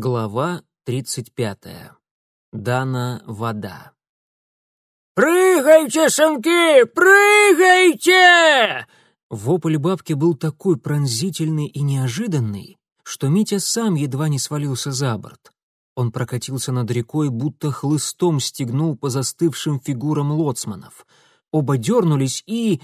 Глава 35. Дана вода. «Прыгайте, сынки, прыгайте!» Вопль бабки был такой пронзительный и неожиданный, что Митя сам едва не свалился за борт. Он прокатился над рекой, будто хлыстом стегнул по застывшим фигурам лоцманов. Оба дернулись и,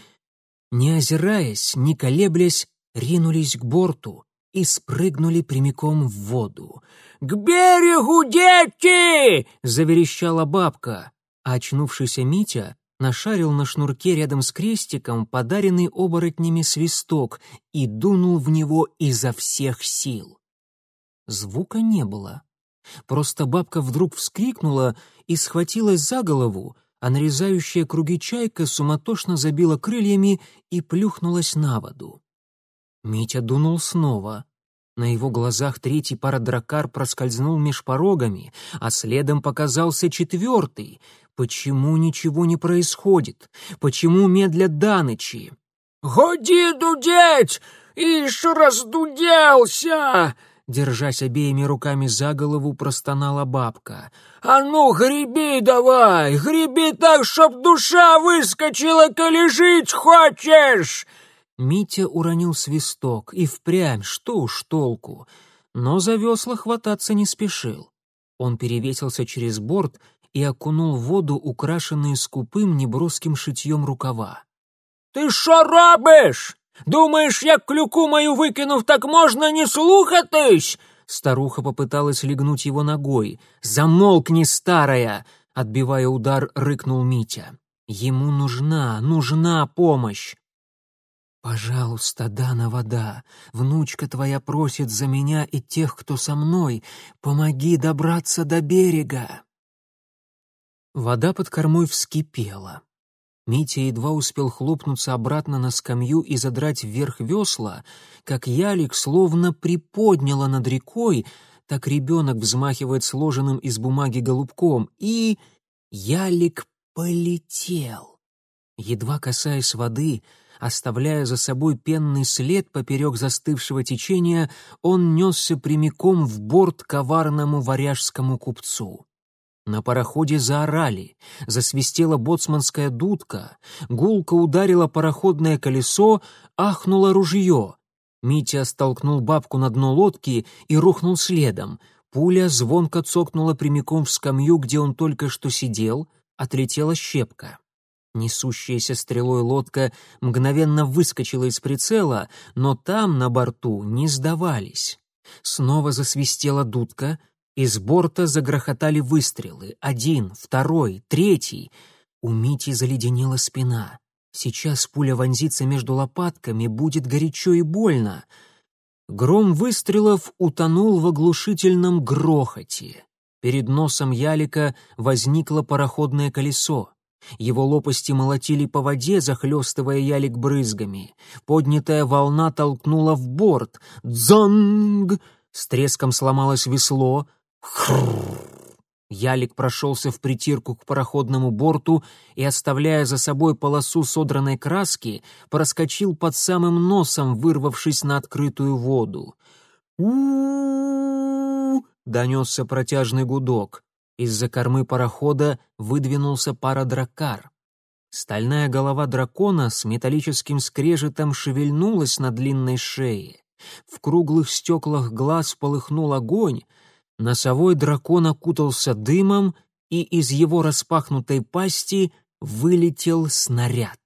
не озираясь, не колеблясь, ринулись к борту и спрыгнули прямиком в воду. «К берегу, дети!» — заверещала бабка, а очнувшийся Митя нашарил на шнурке рядом с крестиком подаренный оборотнями свисток и дунул в него изо всех сил. Звука не было. Просто бабка вдруг вскрикнула и схватилась за голову, а нарезающая круги чайка суматошно забила крыльями и плюхнулась на воду. Митя дунул снова. На его глазах третий парадракар проскользнул меж порогами, а следом показался четвертый. Почему ничего не происходит? Почему медлят данычи? «Годи дудеть! Ишь раздуделся!» Держась обеими руками за голову, простонала бабка. «А ну, греби давай! Греби так, чтоб душа выскочила, коли жить хочешь!» Митя уронил свисток, и впрямь, что уж толку. Но за весла хвататься не спешил. Он перевесился через борт и окунул в воду украшенные скупым неброским шитьем рукава. «Ты шо робиш? Думаешь, я клюку мою выкинув, так можно не слухатись?» Старуха попыталась легнуть его ногой. «Замолкни, старая!» — отбивая удар, рыкнул Митя. «Ему нужна, нужна помощь!» «Пожалуйста, Дана вода, внучка твоя просит за меня и тех, кто со мной. Помоги добраться до берега!» Вода под кормой вскипела. Митя едва успел хлопнуться обратно на скамью и задрать вверх весла, как ялик словно приподняла над рекой, так ребенок взмахивает сложенным из бумаги голубком, и ялик полетел. Едва касаясь воды, Оставляя за собой пенный след поперек застывшего течения, он несся прямиком в борт коварному варяжскому купцу. На пароходе заорали, засвистела боцманская дудка, гулко ударило пароходное колесо, ахнуло ружье. Митя столкнул бабку на дно лодки и рухнул следом. Пуля звонко цокнула прямиком в скамью, где он только что сидел, отлетела щепка. Несущаяся стрелой лодка мгновенно выскочила из прицела, но там, на борту, не сдавались. Снова засвистела дудка, из борта загрохотали выстрелы. Один, второй, третий. У Мити заледенела спина. Сейчас пуля вонзится между лопатками, будет горячо и больно. Гром выстрелов утонул в оглушительном грохоте. Перед носом Ялика возникло пароходное колесо. Его лопасти молотили по воде, захлестывая ялик брызгами. Поднятая волна толкнула в борт. «Дзанг!» С треском сломалось весло. Хрррр! Ялик прошелся в притирку к пароходному борту и, оставляя за собой полосу содранной краски, проскочил под самым носом, вырвавшись на открытую воду. у донесся протяжный гудок. Из-за кормы парохода выдвинулся парадракар. Стальная голова дракона с металлическим скрежетом шевельнулась на длинной шее. В круглых стеклах глаз полыхнул огонь, носовой дракон окутался дымом, и из его распахнутой пасти вылетел снаряд.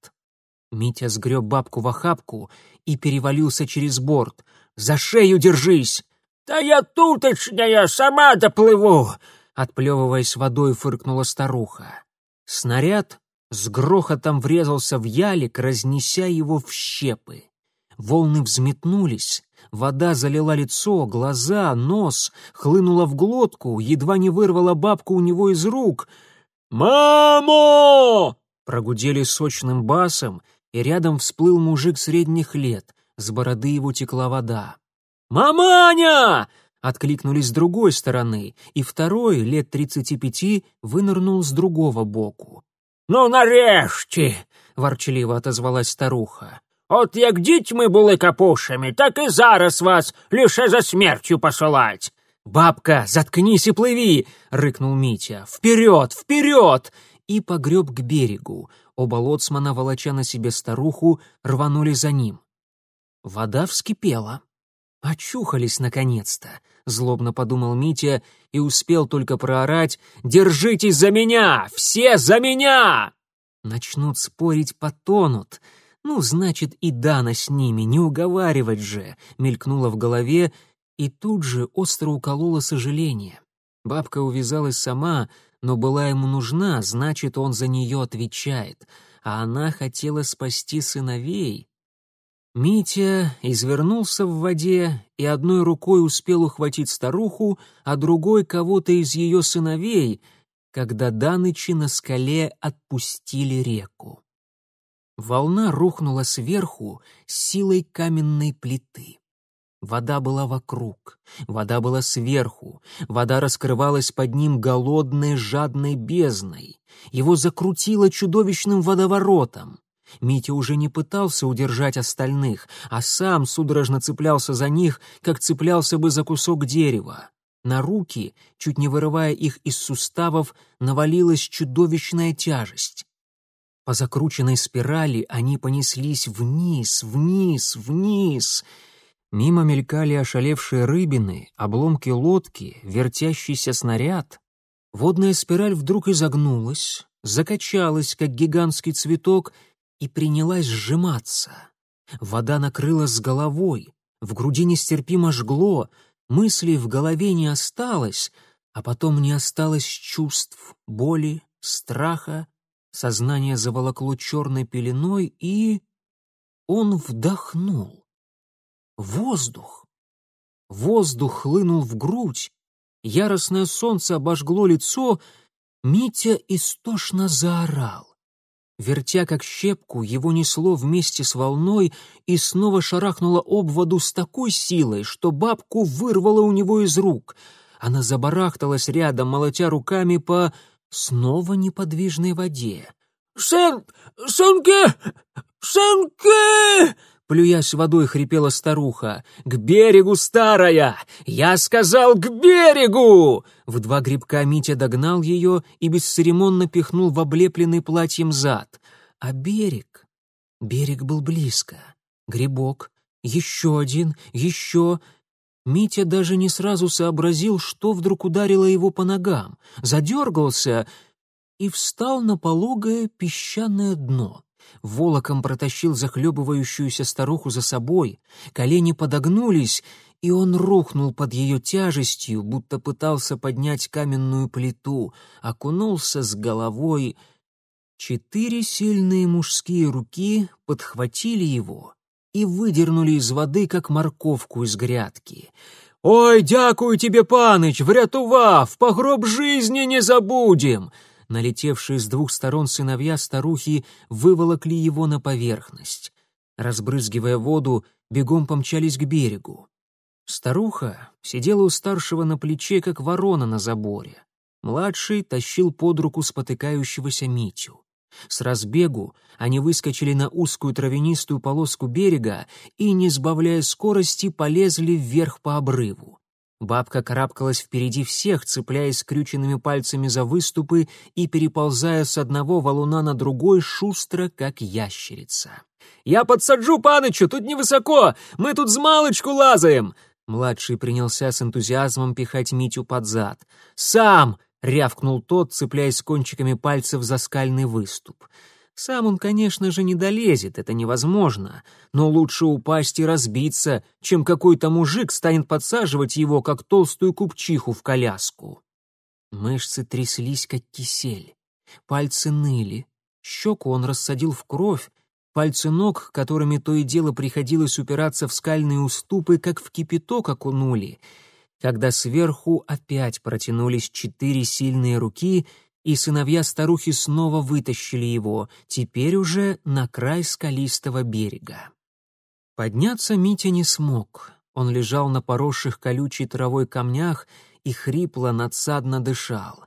Митя сгреб бабку в охапку и перевалился через борт. «За шею держись!» «Да я туточная, сама доплыву!» Отплевываясь водой, фыркнула старуха. Снаряд с грохотом врезался в ялик, разнеся его в щепы. Волны взметнулись, вода залила лицо, глаза, нос, хлынула в глотку, едва не вырвала бабку у него из рук. «Мамо!» — прогудели сочным басом, и рядом всплыл мужик средних лет, с бороды его текла вода. «Маманя!» Откликнулись с другой стороны, и второй, лет тридцати пяти, вынырнул с другого боку. «Ну, нарешті!» — ворчливо отозвалась старуха. «От як дітьми були капушами, так і зараз вас лише за смертю посилать!» «Бабка, заткнись и плыви!» — рыкнул Митя. «Вперед! Вперед!» И погреб к берегу. Оба лоцмана, волоча на себе старуху, рванули за ним. Вода вскипела. «Очухались, наконец-то!» — злобно подумал Митя и успел только проорать «Держитесь за меня! Все за меня!» Начнут спорить, потонут. Ну, значит, и Дана с ними, не уговаривать же, мелькнуло в голове, и тут же остро укололо сожаление. Бабка увязалась сама, но была ему нужна, значит, он за нее отвечает, а она хотела спасти сыновей. Митя извернулся в воде и одной рукой успел ухватить старуху, а другой — кого-то из ее сыновей, когда Данычи на скале отпустили реку. Волна рухнула сверху с силой каменной плиты. Вода была вокруг, вода была сверху, вода раскрывалась под ним голодной, жадной бездной. Его закрутило чудовищным водоворотом. Митя уже не пытался удержать остальных, а сам судорожно цеплялся за них, как цеплялся бы за кусок дерева. На руки, чуть не вырывая их из суставов, навалилась чудовищная тяжесть. По закрученной спирали они понеслись вниз, вниз, вниз. Мимо мелькали ошалевшие рыбины, обломки лодки, вертящийся снаряд. Водная спираль вдруг изогнулась, закачалась, как гигантский цветок, и принялась сжиматься. Вода накрыла с головой, в груди нестерпимо жгло, мыслей в голове не осталось, а потом не осталось чувств, боли, страха, Сознание заволокло черной пеленой, и... Он вдохнул. Воздух. Воздух хлынул в грудь. Яростное солнце обожгло лицо. Митя истошно заорал. Вертя как щепку, его несло вместе с волной и снова шарахнуло об воду с такой силой, что бабку вырвало у него из рук. Она забарахталась рядом, молотя руками по снова неподвижной воде. «Сын... сынки... сынки!» Плюясь водой, хрипела старуха. «К берегу, старая! Я сказал, к берегу!» В два грибка Митя догнал ее и бесцеремонно пихнул в облепленный платьем зад. А берег... Берег был близко. Грибок. Еще один, еще... Митя даже не сразу сообразил, что вдруг ударило его по ногам. Задергался и встал на пологое песчаное дно. Волоком протащил захлебывающуюся старуху за собой, колени подогнулись, и он рухнул под ее тяжестью, будто пытался поднять каменную плиту, окунулся с головой. Четыре сильные мужские руки подхватили его и выдернули из воды, как морковку из грядки. «Ой, дякую тебе, паныч, врятував, по гроб жизни не забудем!» Налетевшие с двух сторон сыновья старухи выволокли его на поверхность. Разбрызгивая воду, бегом помчались к берегу. Старуха сидела у старшего на плече, как ворона на заборе. Младший тащил под руку спотыкающегося Митю. С разбегу они выскочили на узкую травянистую полоску берега и, не сбавляя скорости, полезли вверх по обрыву. Бабка карабкалась впереди всех, цепляясь скрюченными пальцами за выступы и переползая с одного валуна на другой шустро, как ящерица. «Я подсаджу панычу, тут невысоко! Мы тут с малочку лазаем!» Младший принялся с энтузиазмом пихать Митю под зад. «Сам!» — рявкнул тот, цепляясь кончиками пальцев за скальный выступ. Сам он, конечно же, не долезет, это невозможно, но лучше упасть и разбиться, чем какой-то мужик станет подсаживать его, как толстую купчиху в коляску. Мышцы тряслись, как кисель, пальцы ныли, щеку он рассадил в кровь, пальцы ног, которыми то и дело приходилось упираться в скальные уступы, как в кипяток окунули — когда сверху опять протянулись четыре сильные руки, и сыновья старухи снова вытащили его, теперь уже на край скалистого берега. Подняться Митя не смог. Он лежал на поросших колючей травой камнях и хрипло надсадно дышал.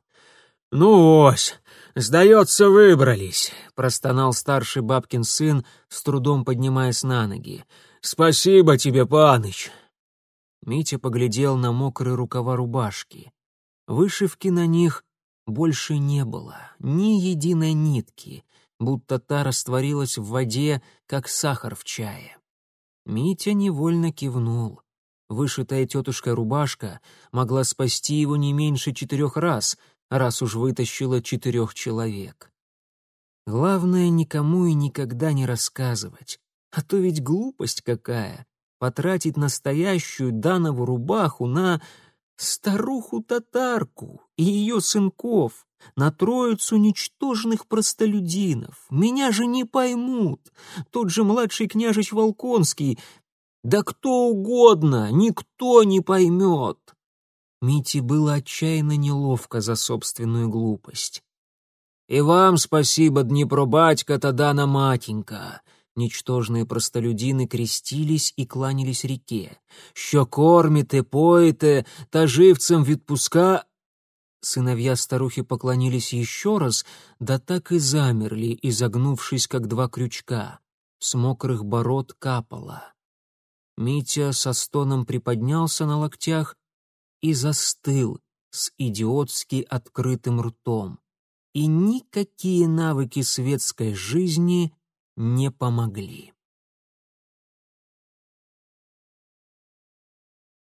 «Ну ось, сдается, выбрались», — простонал старший бабкин сын, с трудом поднимаясь на ноги. «Спасибо тебе, паныч». Митя поглядел на мокрые рукава рубашки. Вышивки на них больше не было, ни единой нитки, будто та растворилась в воде, как сахар в чае. Митя невольно кивнул. Вышитая тетушкой рубашка могла спасти его не меньше четырех раз, раз уж вытащила четырех человек. Главное, никому и никогда не рассказывать, а то ведь глупость какая — потратить настоящую Данову рубаху на старуху-татарку и ее сынков, на троицу ничтожных простолюдинов. Меня же не поймут. Тот же младший княжич Волконский. Да кто угодно, никто не поймет. Мите было отчаянно неловко за собственную глупость. «И вам спасибо, Днепробатька, Тадана матенька!» Ничтожные простолюдины крестились и кланялись реке. «Що кормите, поете, та живцем відпуска...» Сыновья старухи поклонились еще раз, да так и замерли, изогнувшись, как два крючка. С мокрых бород капало. Митя со стоном приподнялся на локтях и застыл с идиотски открытым ртом. И никакие навыки светской жизни не помогли.